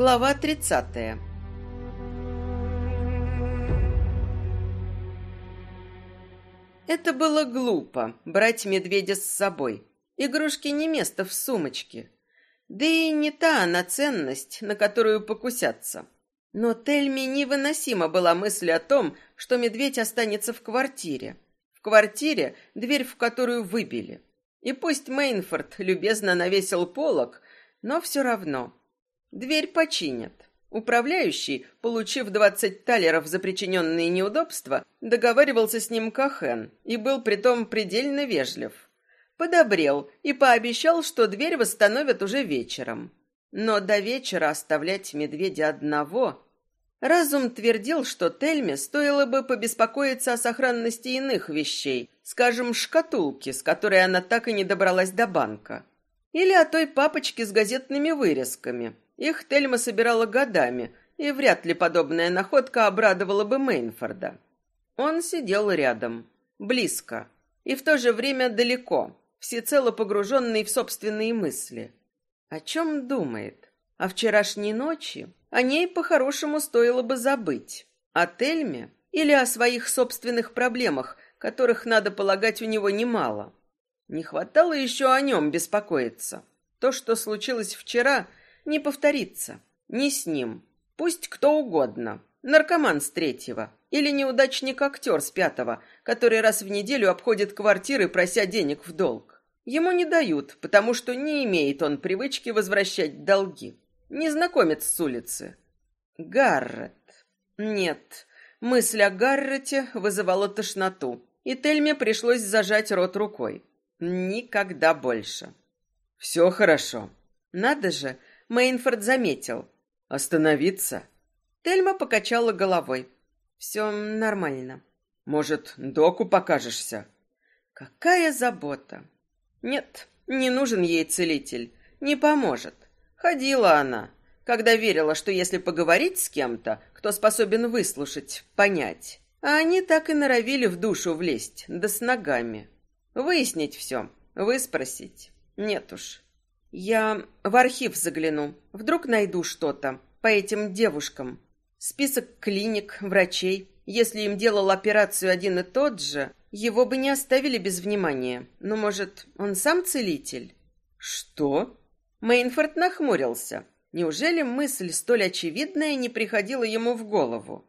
Глава 30. Это было глупо брать медведя с собой. Игрушки не место в сумочке. Да и не та она ценность, на которую покусятся. Но Тельме невыносима была мысль о том, что медведь останется в квартире. В квартире, дверь в которую выбили. И пусть Мейнфорд любезно навесил полог, но все равно. Дверь починят. Управляющий, получив двадцать талеров за причиненные неудобства, договаривался с ним Кахен и был притом предельно вежлив. Подобрел и пообещал, что дверь восстановят уже вечером. Но до вечера оставлять медведя одного... Разум твердил, что Тельме стоило бы побеспокоиться о сохранности иных вещей, скажем, шкатулки, с которой она так и не добралась до банка. Или о той папочке с газетными вырезками. Их Тельма собирала годами, и вряд ли подобная находка обрадовала бы Мейнфорда. Он сидел рядом, близко, и в то же время далеко, всецело погруженный в собственные мысли. О чем думает? О вчерашней ночи? О ней по-хорошему стоило бы забыть. О Тельме? Или о своих собственных проблемах, которых, надо полагать, у него немало? Не хватало еще о нем беспокоиться. То, что случилось вчера, не повторится. Не с ним. Пусть кто угодно. Наркоман с третьего. Или неудачник-актер с пятого, который раз в неделю обходит квартиры, прося денег в долг. Ему не дают, потому что не имеет он привычки возвращать долги. Незнакомец с улицы. Гаррет. Нет, мысль о Гаррете вызывала тошноту, и Тельме пришлось зажать рот рукой. Никогда больше. Все хорошо. Надо же, Мейнфорд заметил. Остановиться? Тельма покачала головой. Все нормально. Может, доку покажешься? Какая забота. Нет, не нужен ей целитель. Не поможет. Ходила она, когда верила, что если поговорить с кем-то, кто способен выслушать, понять. А они так и норовили в душу влезть, да с ногами. Выяснить все, выспросить. Нет уж. Я в архив загляну. Вдруг найду что-то по этим девушкам. Список клиник, врачей. Если им делал операцию один и тот же, его бы не оставили без внимания. Но, может, он сам целитель? Что? Мейнфорд нахмурился. Неужели мысль столь очевидная не приходила ему в голову?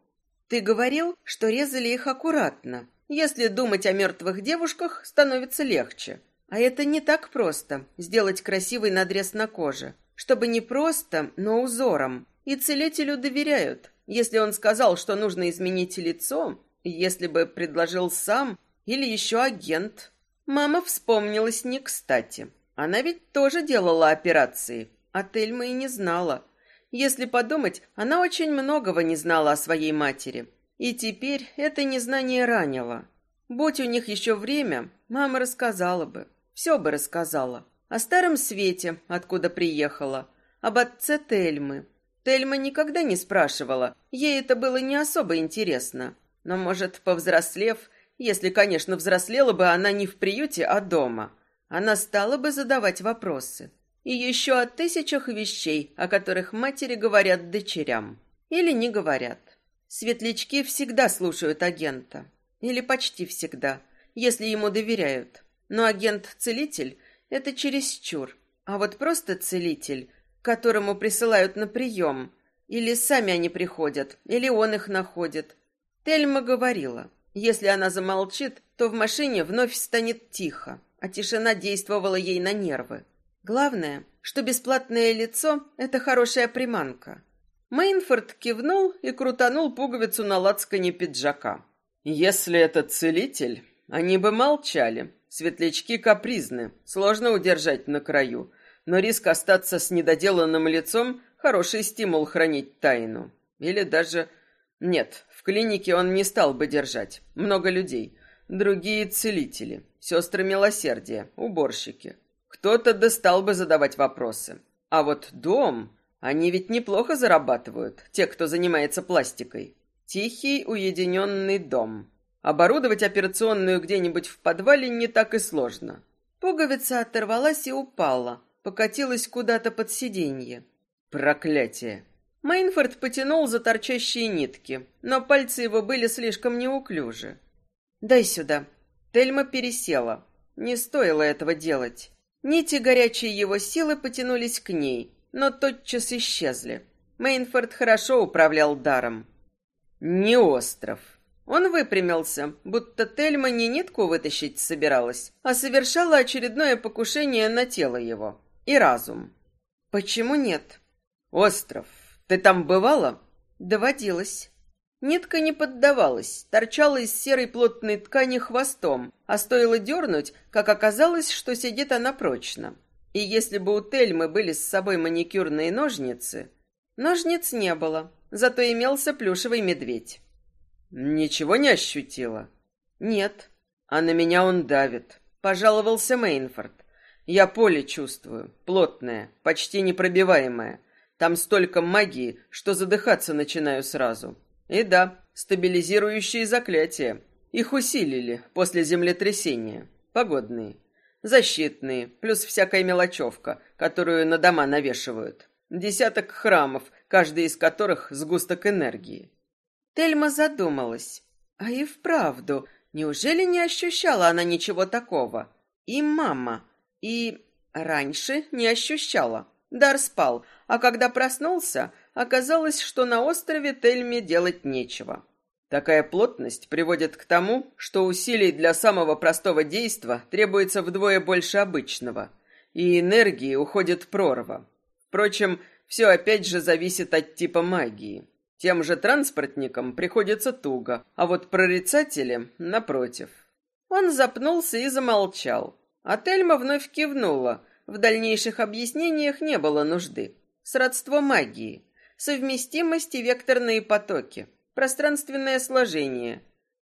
Ты говорил, что резали их аккуратно. Если думать о мертвых девушках, становится легче. А это не так просто сделать красивый надрез на коже, чтобы не просто, но узором. И целителю доверяют. Если он сказал, что нужно изменить лицо, если бы предложил сам, или еще агент. Мама вспомнилась не кстати. Она ведь тоже делала операции, а Тельма и не знала. Если подумать, она очень многого не знала о своей матери. И теперь это незнание ранило. Будь у них еще время, мама рассказала бы. Все бы рассказала. О старом свете, откуда приехала. Об отце Тельмы. Тельма никогда не спрашивала. Ей это было не особо интересно. Но, может, повзрослев, если, конечно, взрослела бы она не в приюте, а дома. Она стала бы задавать вопросы. И еще о тысячах вещей, о которых матери говорят дочерям. Или не говорят. Светлячки всегда слушают агента. Или почти всегда, если ему доверяют. Но агент-целитель – это чересчур. А вот просто целитель, которому присылают на прием. Или сами они приходят, или он их находит. Тельма говорила – если она замолчит, то в машине вновь станет тихо, а тишина действовала ей на нервы. Главное, что бесплатное лицо — это хорошая приманка. Мейнфорд кивнул и крутанул пуговицу на лацкане пиджака. «Если это целитель, они бы молчали. Светлячки капризны, сложно удержать на краю. Но риск остаться с недоделанным лицом — хороший стимул хранить тайну. Или даже... Нет, в клинике он не стал бы держать. Много людей. Другие целители, сестры милосердия, уборщики. Кто-то достал бы задавать вопросы. А вот дом... Они ведь неплохо зарабатывают, те, кто занимается пластикой. Тихий, уединенный дом. Оборудовать операционную где-нибудь в подвале не так и сложно. Пуговица оторвалась и упала, покатилась куда-то под сиденье. Проклятие! Мейнфорд потянул за торчащие нитки, но пальцы его были слишком неуклюжи. «Дай сюда». Тельма пересела. Не стоило этого делать. Нити горячей его силы потянулись к ней, но тотчас исчезли. Мейнфорд хорошо управлял даром. «Не остров». Он выпрямился, будто Тельма не нитку вытащить собиралась, а совершала очередное покушение на тело его и разум. «Почему нет?» «Остров. Ты там бывала?» «Доводилось». Нитка не поддавалась, торчала из серой плотной ткани хвостом, а стоило дернуть, как оказалось, что сидит она прочно. И если бы у Тельмы были с собой маникюрные ножницы... Ножниц не было, зато имелся плюшевый медведь. «Ничего не ощутила?» «Нет». «А на меня он давит», — пожаловался Мейнфорд. «Я поле чувствую, плотное, почти непробиваемое. Там столько магии, что задыхаться начинаю сразу. И да, стабилизирующие заклятия. Их усилили после землетрясения. Погодные. Защитные, плюс всякая мелочевка, которую на дома навешивают. Десяток храмов, каждый из которых сгусток энергии. Тельма задумалась. А и вправду, неужели не ощущала она ничего такого? И мама, и раньше не ощущала. Дар спал, а когда проснулся, оказалось, что на острове Тельме делать нечего. Такая плотность приводит к тому, что усилий для самого простого действа требуется вдвое больше обычного, и энергии уходит прорва. Впрочем, все опять же зависит от типа магии. Тем же транспортникам приходится туго, а вот прорицатели — напротив. Он запнулся и замолчал. А Тельма вновь кивнула. В дальнейших объяснениях не было нужды. Сродство магии совместимость и векторные потоки, пространственное сложение.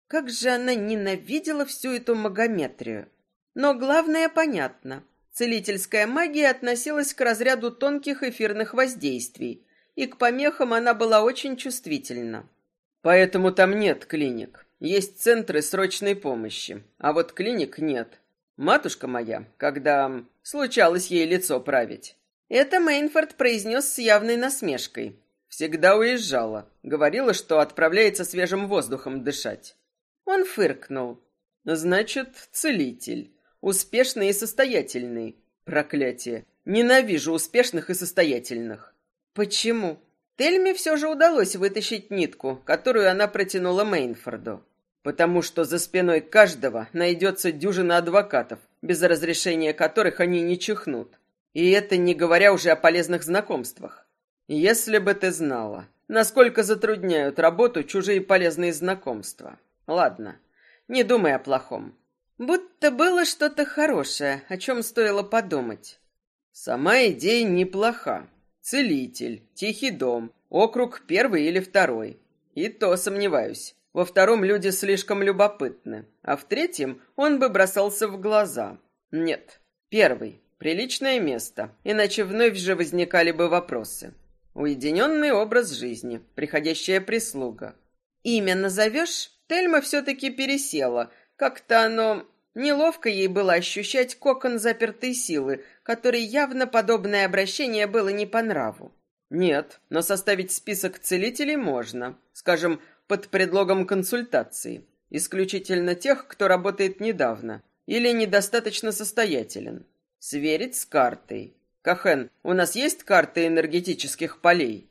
Как же она ненавидела всю эту магометрию. Но главное понятно. Целительская магия относилась к разряду тонких эфирных воздействий, и к помехам она была очень чувствительна. Поэтому там нет клиник. Есть центры срочной помощи, а вот клиник нет. Матушка моя, когда случалось ей лицо править, это Мейнфорд произнес с явной насмешкой. Всегда уезжала. Говорила, что отправляется свежим воздухом дышать. Он фыркнул. Значит, целитель. Успешный и состоятельный. Проклятие. Ненавижу успешных и состоятельных. Почему? Тельме все же удалось вытащить нитку, которую она протянула Мейнфорду. Потому что за спиной каждого найдется дюжина адвокатов, без разрешения которых они не чихнут. И это не говоря уже о полезных знакомствах. Если бы ты знала, насколько затрудняют работу чужие полезные знакомства. Ладно, не думай о плохом. Будто было что-то хорошее, о чем стоило подумать. Сама идея неплоха. Целитель, тихий дом, округ первый или второй. И то сомневаюсь. Во втором люди слишком любопытны, а в третьем он бы бросался в глаза. Нет, первый. Приличное место, иначе вновь же возникали бы вопросы. Уединенный образ жизни, приходящая прислуга. Имя назовешь? Тельма все-таки пересела. Как-то оно... Неловко ей было ощущать кокон запертой силы, которой явно подобное обращение было не по нраву. Нет, но составить список целителей можно, скажем, под предлогом консультации. Исключительно тех, кто работает недавно или недостаточно состоятелен. Сверить с картой. Кахен, у нас есть карты энергетических полей?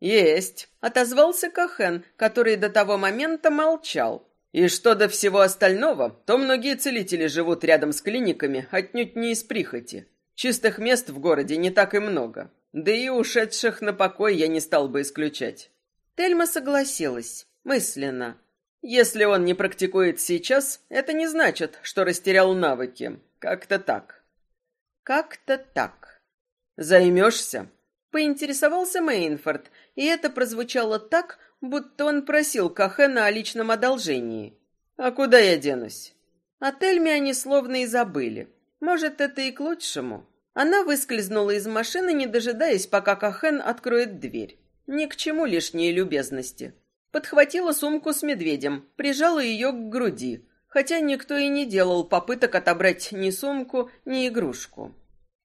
Есть, отозвался Кахен, который до того момента молчал. И что до всего остального, то многие целители живут рядом с клиниками, отнюдь не из прихоти. Чистых мест в городе не так и много. Да и ушедших на покой я не стал бы исключать. Тельма согласилась, мысленно. Если он не практикует сейчас, это не значит, что растерял навыки. Как-то так. Как-то так. Займешься?» Поинтересовался Мейнфорд, и это прозвучало так, будто он просил Кахена о личном одолжении. «А куда я денусь?» О Тельме они словно и забыли. Может, это и к лучшему. Она выскользнула из машины, не дожидаясь, пока Кахен откроет дверь. Ни к чему лишние любезности. Подхватила сумку с медведем, прижала ее к груди, хотя никто и не делал попыток отобрать ни сумку, ни игрушку.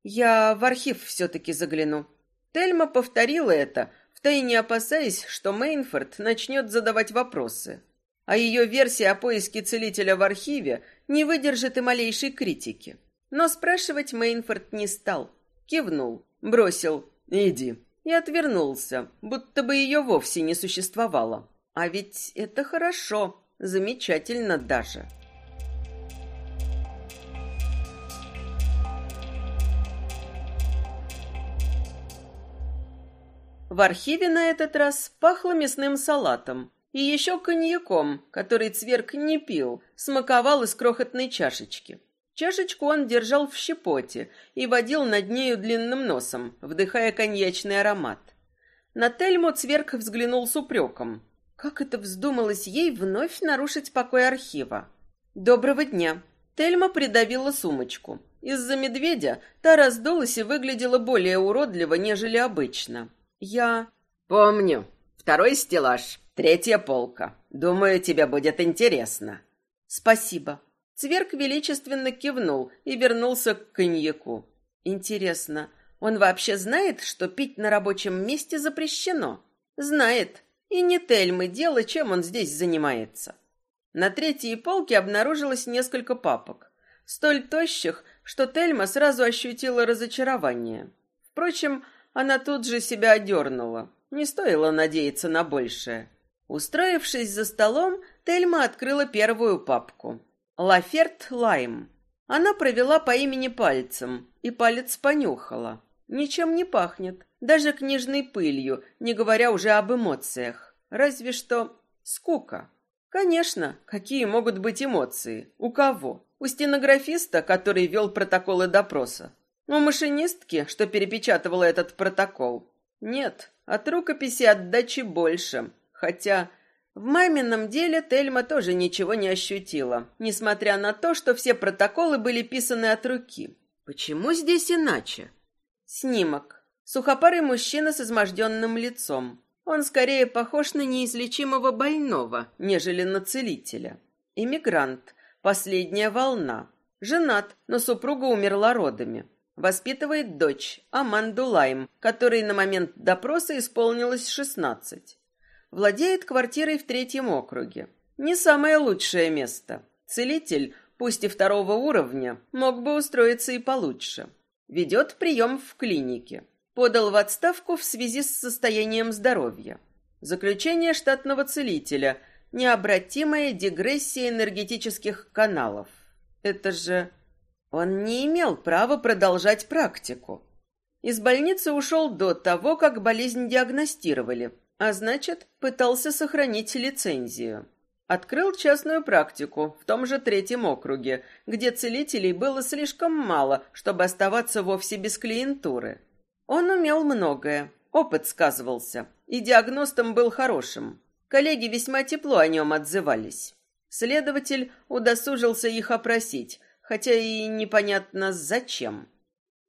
Я в архив все-таки загляну. Тельма повторила это, втайне опасаясь, что Мейнфорд начнет задавать вопросы. А ее версия о поиске целителя в архиве не выдержит и малейшей критики. Но спрашивать Мейнфорд не стал. Кивнул, бросил «иди» и отвернулся, будто бы ее вовсе не существовало. А ведь это хорошо, замечательно даже. В архиве на этот раз пахло мясным салатом и еще коньяком, который Цверк не пил, смаковал из крохотной чашечки. Чашечку он держал в щепоте и водил над нею длинным носом, вдыхая коньячный аромат. На Тельму Цверк взглянул с упреком. Как это вздумалось ей вновь нарушить покой архива? «Доброго дня!» Тельма придавила сумочку. Из-за медведя та раздулась и выглядела более уродливо, нежели обычно. Я... Помню. Второй стеллаж, третья полка. Думаю, тебе будет интересно. Спасибо. Цверк величественно кивнул и вернулся к коньяку. Интересно, он вообще знает, что пить на рабочем месте запрещено? Знает. И не Тельмы дело, чем он здесь занимается. На третьей полке обнаружилось несколько папок, столь тощих, что Тельма сразу ощутила разочарование. Впрочем, она тут же себя одернула. Не стоило надеяться на большее. Устроившись за столом, Тельма открыла первую папку. «Лаферт Лайм». Она провела по имени пальцем, и палец понюхала. Ничем не пахнет, даже книжной пылью, не говоря уже об эмоциях. Разве что скука. Конечно, какие могут быть эмоции? У кого? У стенографиста, который вел протоколы допроса. У машинистки, что перепечатывала этот протокол? Нет, от рукописи отдачи больше. Хотя в мамином деле Тельма тоже ничего не ощутила, несмотря на то, что все протоколы были писаны от руки. Почему здесь иначе? Снимок. Сухопарый мужчина с изможденным лицом. Он скорее похож на неизлечимого больного, нежели на целителя. Иммигрант. Последняя волна. Женат, но супруга умерла родами. Воспитывает дочь, Аманду Лайм, которой на момент допроса исполнилось 16. Владеет квартирой в третьем округе. Не самое лучшее место. Целитель, пусть и второго уровня, мог бы устроиться и получше. Ведет прием в клинике. Подал в отставку в связи с состоянием здоровья. Заключение штатного целителя. Необратимая дегрессия энергетических каналов. Это же он не имел права продолжать практику. Из больницы ушел до того, как болезнь диагностировали, а значит, пытался сохранить лицензию. Открыл частную практику в том же третьем округе, где целителей было слишком мало, чтобы оставаться вовсе без клиентуры. Он умел многое, опыт сказывался, и диагностом был хорошим. Коллеги весьма тепло о нем отзывались. Следователь удосужился их опросить, хотя и непонятно зачем.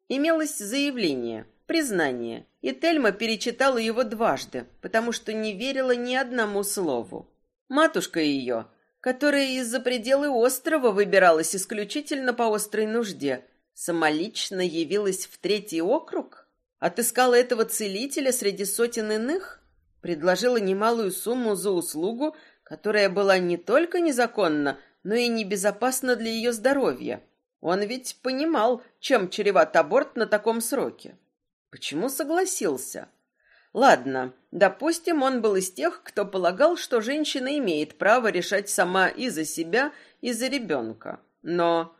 Имелось заявление, признание, и Тельма перечитала его дважды, потому что не верила ни одному слову. Матушка ее, которая из-за пределы острова выбиралась исключительно по острой нужде, самолично явилась в третий округ, отыскала этого целителя среди сотен иных, предложила немалую сумму за услугу, которая была не только незаконна, но и небезопасно для ее здоровья. Он ведь понимал, чем чреват аборт на таком сроке. Почему согласился? Ладно, допустим, он был из тех, кто полагал, что женщина имеет право решать сама и за себя, и за ребенка. Но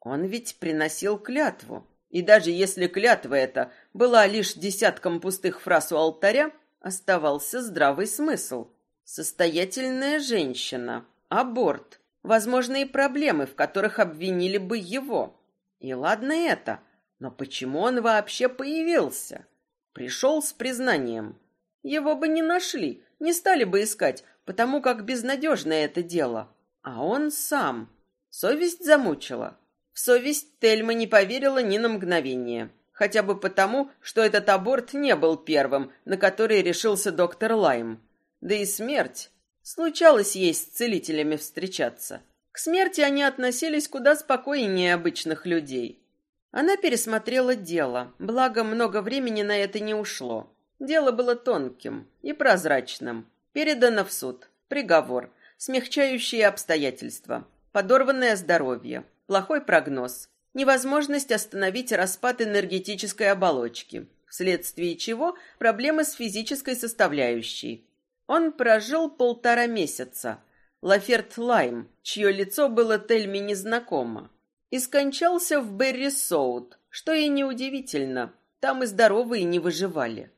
он ведь приносил клятву. И даже если клятва эта была лишь десятком пустых фраз у алтаря, оставался здравый смысл. Состоятельная женщина. Аборт возможные проблемы, в которых обвинили бы его. И ладно это, но почему он вообще появился? Пришел с признанием. Его бы не нашли, не стали бы искать, потому как безнадежное это дело. А он сам. Совесть замучила. В совесть Тельма не поверила ни на мгновение. Хотя бы потому, что этот аборт не был первым, на который решился доктор Лайм. Да и смерть Случалось ей с целителями встречаться. К смерти они относились куда спокойнее обычных людей. Она пересмотрела дело, благо много времени на это не ушло. Дело было тонким и прозрачным. Передано в суд. Приговор. Смягчающие обстоятельства. Подорванное здоровье. Плохой прогноз. Невозможность остановить распад энергетической оболочки. Вследствие чего проблемы с физической составляющей. Он прожил полтора месяца. Лаферт Лайм, чье лицо было Тельме незнакомо. И скончался в Берри-Соут, что и неудивительно. Там и здоровые не выживали.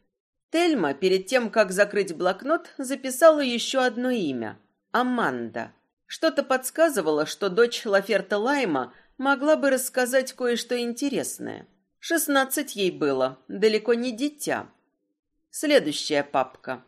Тельма, перед тем, как закрыть блокнот, записала еще одно имя – Аманда. Что-то подсказывало, что дочь Лаферта Лайма могла бы рассказать кое-что интересное. Шестнадцать ей было, далеко не дитя. Следующая папка.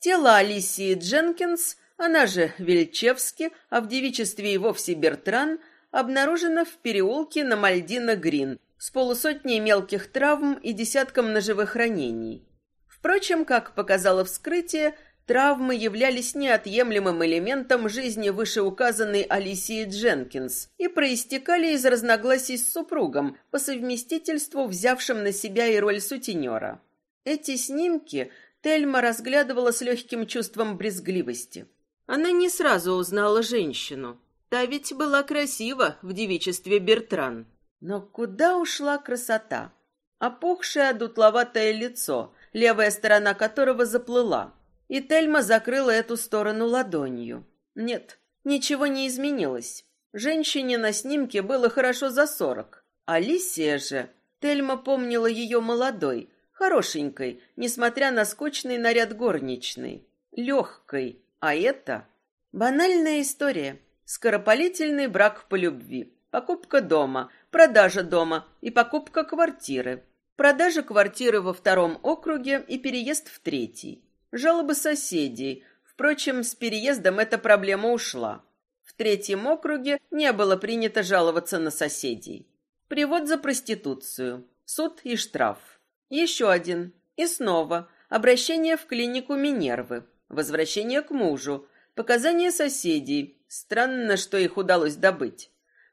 Тело Алисии Дженкинс, она же Вельчевски, а в девичестве и вовсе Бертран, обнаружено в переулке на Мальдина-Грин с полусотней мелких травм и десятком ножевых ранений. Впрочем, как показало вскрытие, травмы являлись неотъемлемым элементом жизни вышеуказанной Алисии Дженкинс и проистекали из разногласий с супругом, по совместительству взявшим на себя и роль сутенера. Эти снимки Тельма разглядывала с легким чувством брезгливости. Она не сразу узнала женщину. Та ведь была красива в девичестве Бертран. Но куда ушла красота? Опухшее дутловатое лицо, левая сторона которого заплыла. И Тельма закрыла эту сторону ладонью. Нет, ничего не изменилось. Женщине на снимке было хорошо за сорок. Алисия же... Тельма помнила ее молодой, Хорошенькой, несмотря на скучный наряд горничной. Легкой. А это... Банальная история. Скоропалительный брак по любви. Покупка дома, продажа дома и покупка квартиры. Продажа квартиры во втором округе и переезд в третий. Жалобы соседей. Впрочем, с переездом эта проблема ушла. В третьем округе не было принято жаловаться на соседей. Привод за проституцию. Суд и штраф. Еще один. И снова. Обращение в клинику Минервы. Возвращение к мужу. Показания соседей. Странно, что их удалось добыть.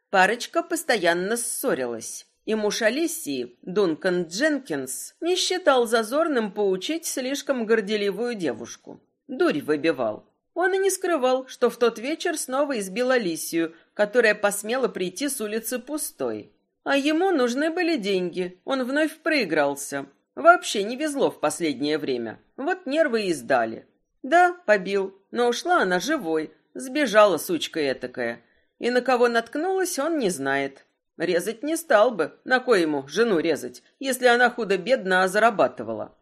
Парочка постоянно ссорилась. И муж Алисии, Дункан Дженкинс, не считал зазорным поучить слишком горделивую девушку. Дурь выбивал. Он и не скрывал, что в тот вечер снова избил Алисию, которая посмела прийти с улицы пустой. А ему нужны были деньги. Он вновь проигрался. Вообще не везло в последнее время. Вот нервы и сдали. Да, побил, но ушла она живой. Сбежала сучка этакая. И на кого наткнулась, он не знает. Резать не стал бы. На кой ему жену резать, если она худо-бедно а зарабатывала?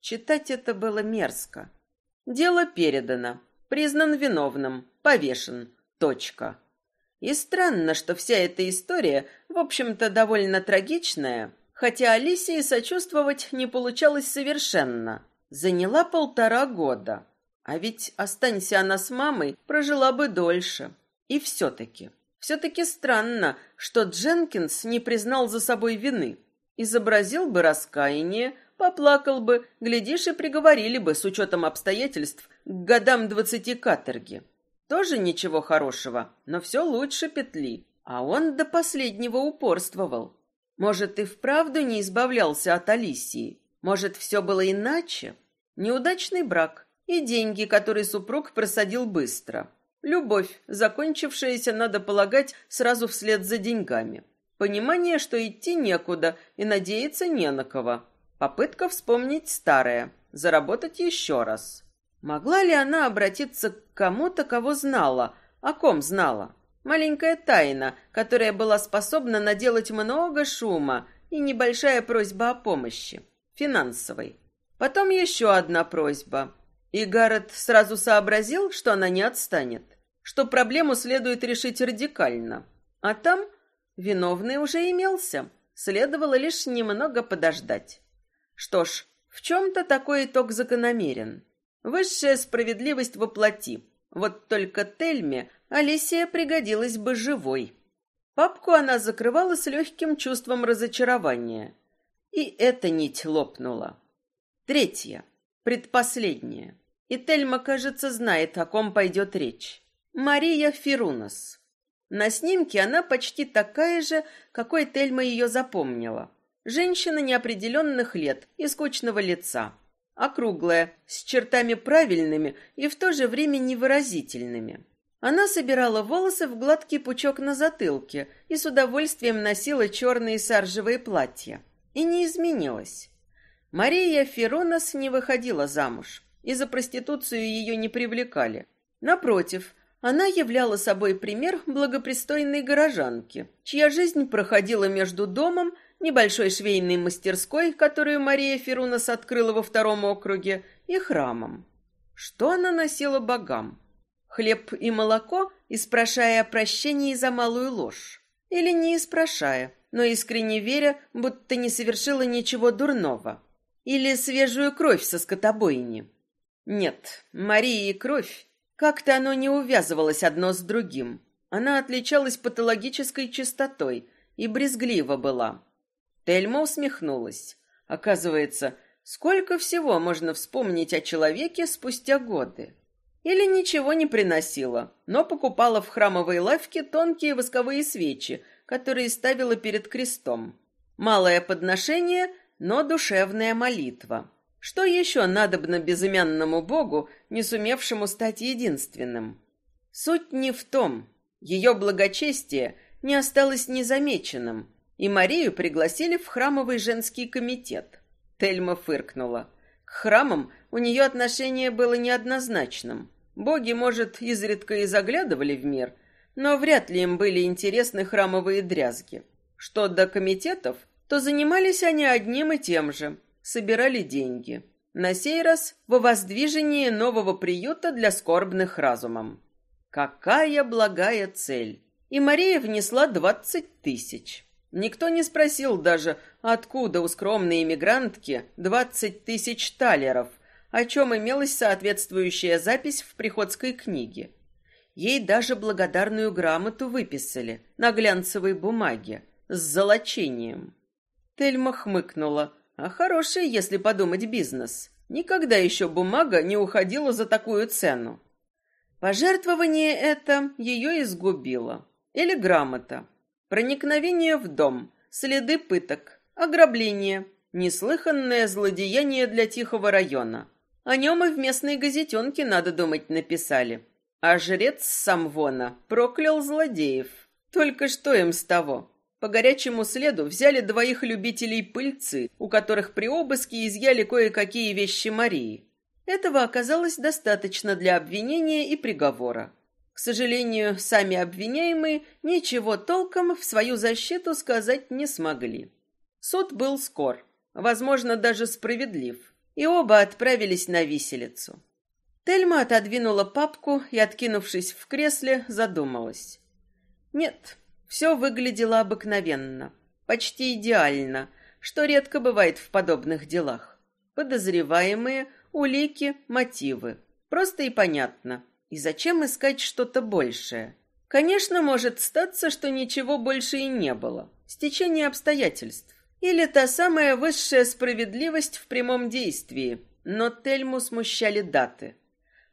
Читать это было мерзко. Дело передано. Признан виновным. Повешен. Точка. И странно, что вся эта история, в общем-то, довольно трагичная, хотя Алисии сочувствовать не получалось совершенно. Заняла полтора года. А ведь, останься она с мамой, прожила бы дольше. И все-таки, все-таки странно, что Дженкинс не признал за собой вины. Изобразил бы раскаяние, поплакал бы, глядишь, и приговорили бы с учетом обстоятельств к годам двадцати каторги. Тоже ничего хорошего, но все лучше петли. А он до последнего упорствовал. Может, и вправду не избавлялся от Алисии. Может, все было иначе? Неудачный брак и деньги, которые супруг просадил быстро. Любовь, закончившаяся, надо полагать, сразу вслед за деньгами. Понимание, что идти некуда и надеяться не на кого. Попытка вспомнить старое, заработать еще раз. Могла ли она обратиться к кому-то, кого знала, о ком знала? Маленькая тайна, которая была способна наделать много шума, и небольшая просьба о помощи, финансовой. Потом еще одна просьба. И Гаррет сразу сообразил, что она не отстанет, что проблему следует решить радикально. А там виновный уже имелся, следовало лишь немного подождать. Что ж, в чем-то такой итог закономерен. Высшая справедливость воплоти. Вот только Тельме Алисия пригодилась бы живой. Папку она закрывала с легким чувством разочарования. И эта нить лопнула. Третья, предпоследняя. И Тельма, кажется, знает, о ком пойдет речь. Мария Ферунас. На снимке она почти такая же, какой Тельма ее запомнила. Женщина неопределенных лет и скучного лица. Округлая, с чертами правильными и в то же время невыразительными. Она собирала волосы в гладкий пучок на затылке и с удовольствием носила черные саржевые платья. И не изменилась. Мария Феронос не выходила замуж, и за проституцию ее не привлекали. Напротив, она являла собой пример благопристойной горожанки, чья жизнь проходила между домом, небольшой швейной мастерской, которую Мария Ферунас открыла во втором округе, и храмом. Что она носила богам? Хлеб и молоко, испрошая о прощении за малую ложь? Или не испрошая, но искренне веря, будто не совершила ничего дурного? Или свежую кровь со скотобойни? Нет, Мария и кровь как-то оно не увязывалось одно с другим. Она отличалась патологической чистотой и брезглива была. Тельма усмехнулась. Оказывается, сколько всего можно вспомнить о человеке спустя годы. Или ничего не приносила, но покупала в храмовой лавке тонкие восковые свечи, которые ставила перед крестом. Малое подношение, но душевная молитва. Что еще надобно безымянному богу, не сумевшему стать единственным? Суть не в том. Ее благочестие не осталось незамеченным, и Марию пригласили в храмовый женский комитет. Тельма фыркнула. К храмам у нее отношение было неоднозначным. Боги, может, изредка и заглядывали в мир, но вряд ли им были интересны храмовые дрязги. Что до комитетов, то занимались они одним и тем же – собирали деньги. На сей раз во воздвижении нового приюта для скорбных разумом. Какая благая цель! И Мария внесла двадцать тысяч. Никто не спросил даже, откуда у скромной иммигрантки двадцать тысяч талеров, о чем имелась соответствующая запись в приходской книге. Ей даже благодарную грамоту выписали на глянцевой бумаге с золочением. Тельма хмыкнула, а хороший, если подумать, бизнес. Никогда еще бумага не уходила за такую цену. Пожертвование это ее изгубило. Или грамота. Проникновение в дом, следы пыток, ограбление, неслыханное злодеяние для тихого района. О нем и в местной газетенке, надо думать, написали. А жрец Самвона проклял злодеев. Только что им с того? По горячему следу взяли двоих любителей пыльцы, у которых при обыске изъяли кое-какие вещи Марии. Этого оказалось достаточно для обвинения и приговора. К сожалению, сами обвиняемые ничего толком в свою защиту сказать не смогли. Суд был скор, возможно, даже справедлив, и оба отправились на виселицу. Тельма отодвинула папку и, откинувшись в кресле, задумалась. Нет, все выглядело обыкновенно, почти идеально, что редко бывает в подобных делах. Подозреваемые, улики, мотивы. Просто и понятно. И зачем искать что-то большее? Конечно, может статься, что ничего больше и не было. Стечение обстоятельств. Или та самая высшая справедливость в прямом действии. Но Тельму смущали даты.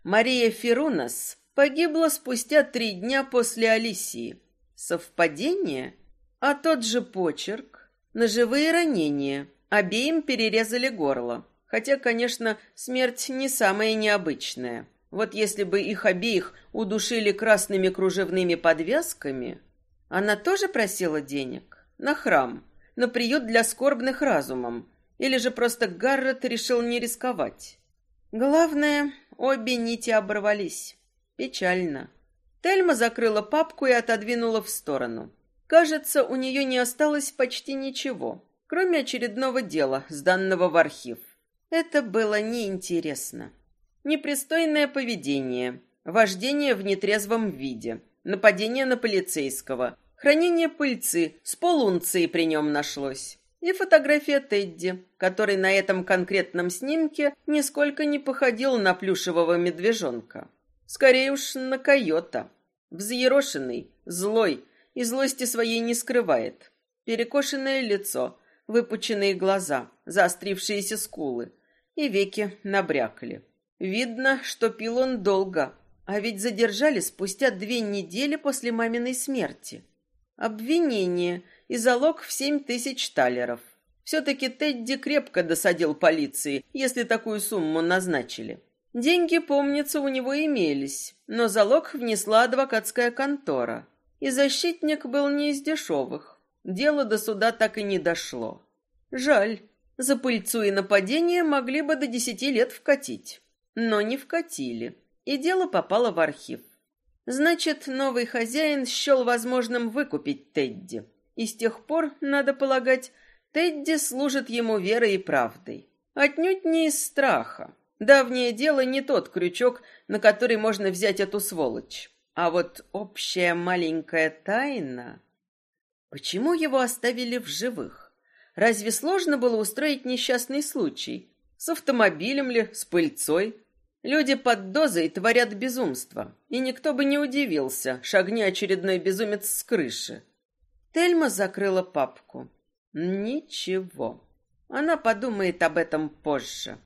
Мария Ферунас погибла спустя три дня после Алисии. Совпадение? А тот же почерк, ножевые ранения, обеим перерезали горло. Хотя, конечно, смерть не самая необычная. Вот если бы их обеих удушили красными кружевными подвязками... Она тоже просила денег? На храм? На приют для скорбных разумом? Или же просто Гаррет решил не рисковать? Главное, обе нити оборвались. Печально. Тельма закрыла папку и отодвинула в сторону. Кажется, у нее не осталось почти ничего, кроме очередного дела, сданного в архив. Это было неинтересно. Непристойное поведение, вождение в нетрезвом виде, нападение на полицейского, хранение пыльцы, с полунцией при нем нашлось. И фотография Тедди, который на этом конкретном снимке нисколько не походил на плюшевого медвежонка. Скорее уж на койота. Взъерошенный, злой, и злости своей не скрывает. Перекошенное лицо, выпученные глаза, заострившиеся скулы. И веки набрякли. Видно, что пил он долго, а ведь задержали спустя две недели после маминой смерти. Обвинение и залог в семь тысяч талеров. Все-таки Тедди крепко досадил полиции, если такую сумму назначили. Деньги, помнится, у него имелись, но залог внесла адвокатская контора. И защитник был не из дешевых. Дело до суда так и не дошло. Жаль. За пыльцу и нападение могли бы до десяти лет вкатить. Но не вкатили. И дело попало в архив. Значит, новый хозяин счел возможным выкупить Тедди. И с тех пор, надо полагать, Тедди служит ему верой и правдой. Отнюдь не из страха. Давнее дело не тот крючок, на который можно взять эту сволочь. А вот общая маленькая тайна... Почему его оставили в живых? Разве сложно было устроить несчастный случай? С автомобилем ли, с пыльцой? Люди под дозой творят безумство, и никто бы не удивился, шагни очередной безумец с крыши. Тельма закрыла папку. Ничего. Она подумает об этом позже.